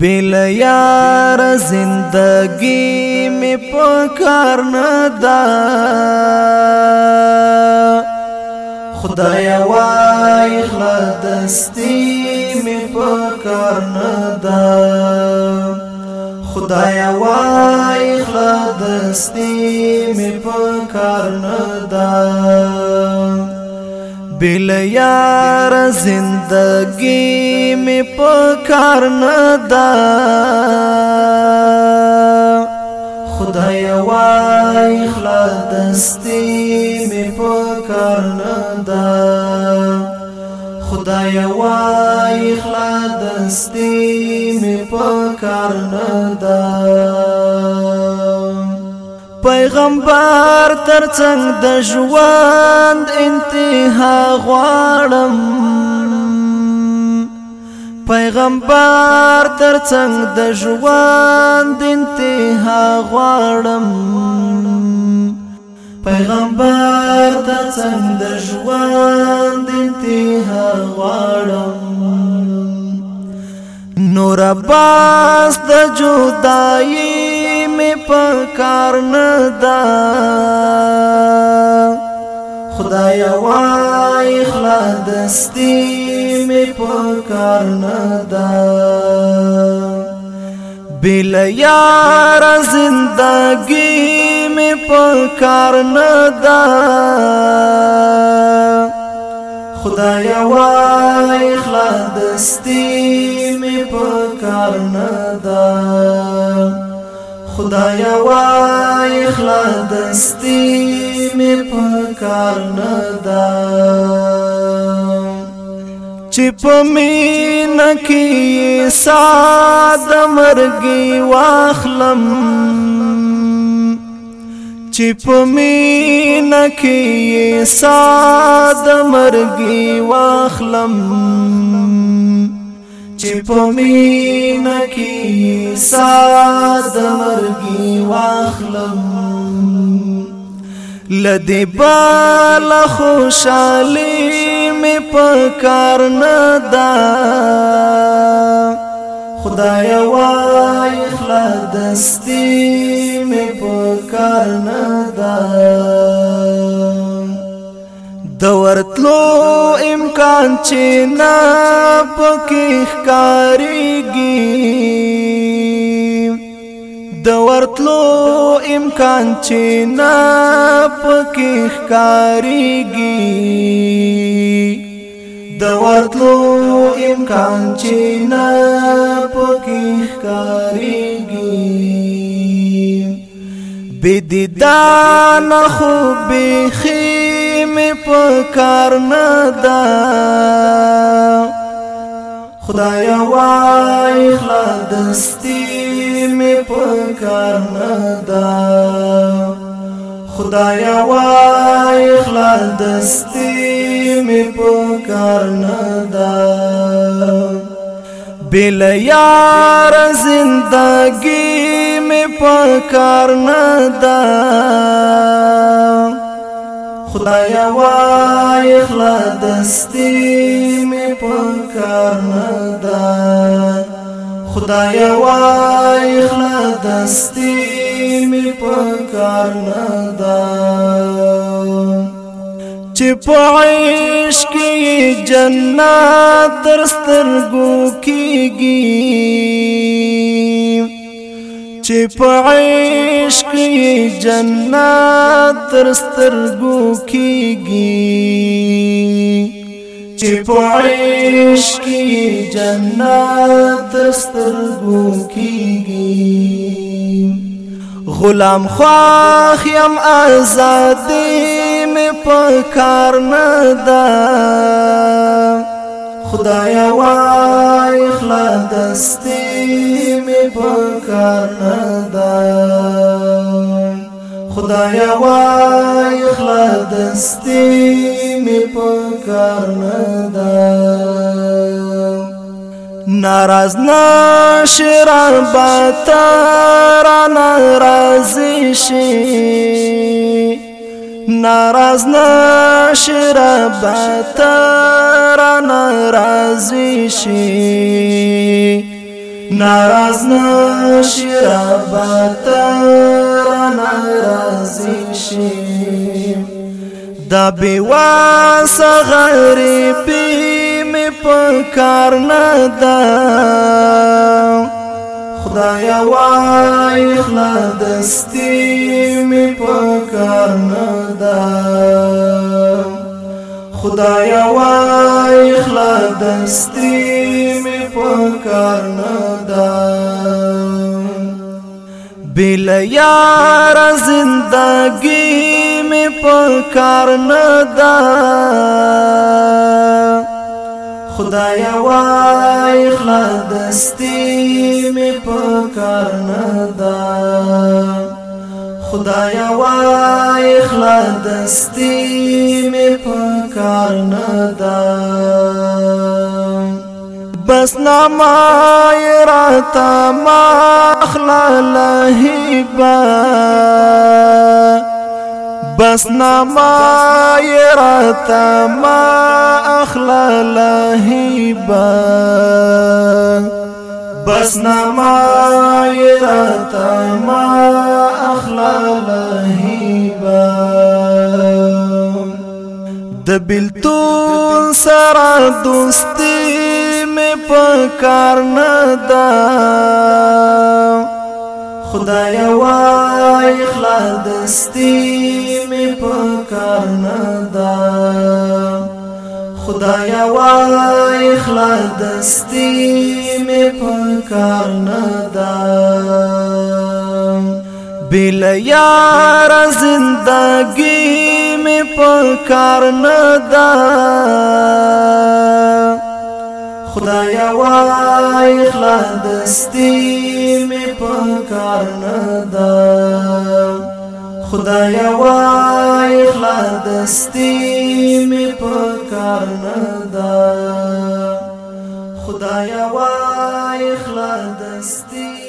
بل یار زندگی می پکار نه دا خدای وای خلدستی می پکار نه دا خدای وای خلدستی می پکار نه دا بل یار زندگی می په کار نه دا خدای وای خلا دستی می په کار نه دا خدای وای خلا دستی می په کار نه دا پیغمبر ترڅنګ د ژوند انتها غواړم پیغمبر تر څنګ د ژوند انتها غواړم پیغمبر تر څنګ د ژوند انتها غواړم نور عباس د جدائی می په کار نه ده خدایا وای اخلاص دستی می پکار نه دا بل یار زندگی می پکار نه دا خدایا وای اخلاص دستی می پکار نه دا خدایا وای اخلا دستی می پکار نه دا چپ می نکی ساد مرگی واخلم چپ می نکی ساد مرگی واخلم چې پومینا کې ساد مرګي واخلم لدی بال خوشالي می پکار نه دا خدای وای خلا دستی می پکار نه دا د ورتلو امکان چې نه پکې ښکاریږي د ورتلو امکان چې نه پکې ښکاریږي د ورتلو امکان چې نه پکې ښکاریږي بدیدان خو به می په کار نه دا خدای وای خلدستی می په کار نه دا خدای وای خلدستی می په کار نه دا بل یار زندگی می په کار نه دا خدایا وای اخلا دستی می پکار ندا خدایا وای اخلا دستی می پکار ندا چې پعیش کې جنت ترستر گو کیږي چې په عشق جنت تر سترګو کېږي چې په عشق جنت تر سترګو کېږي غلام خواخ يم آزادي مې په کار نه ده خدایا وای خلا دستي کول پکار نه ده خدایا وای اخلاص دستی می پکار نه ده ناراض نشر بتر ناراضی شي ناراض نشر بتر ناراضی شي ناراض نشي ربات را ناراضي شي دا بیواس غریبی می پکار ندا خدایا وای خلا دستی می پکار ندا خدایا وای خلا دستی پکار نه دا بل یار زندگی می پکار نه دا خدایا وای خلدستی می پکار نه دا خدایا وای خلدستی می پکار نه دا بس نما راتا ما اخلا لهيبا بس نما راتا ما اخلا لهيبا بس نما راتا ما اخلا لهيبا دبلتون سرا دوستي په کار نه دا خدای وای اخلاصستی می په کار نه دا خدای وای اخلاصستی می په کار نه دا بل یار زندگی می په کار نه دا وای خلا دستی می په کار نه ده خدایا وای خلا دستی می په کار نه ده خدایا وای خلا دستی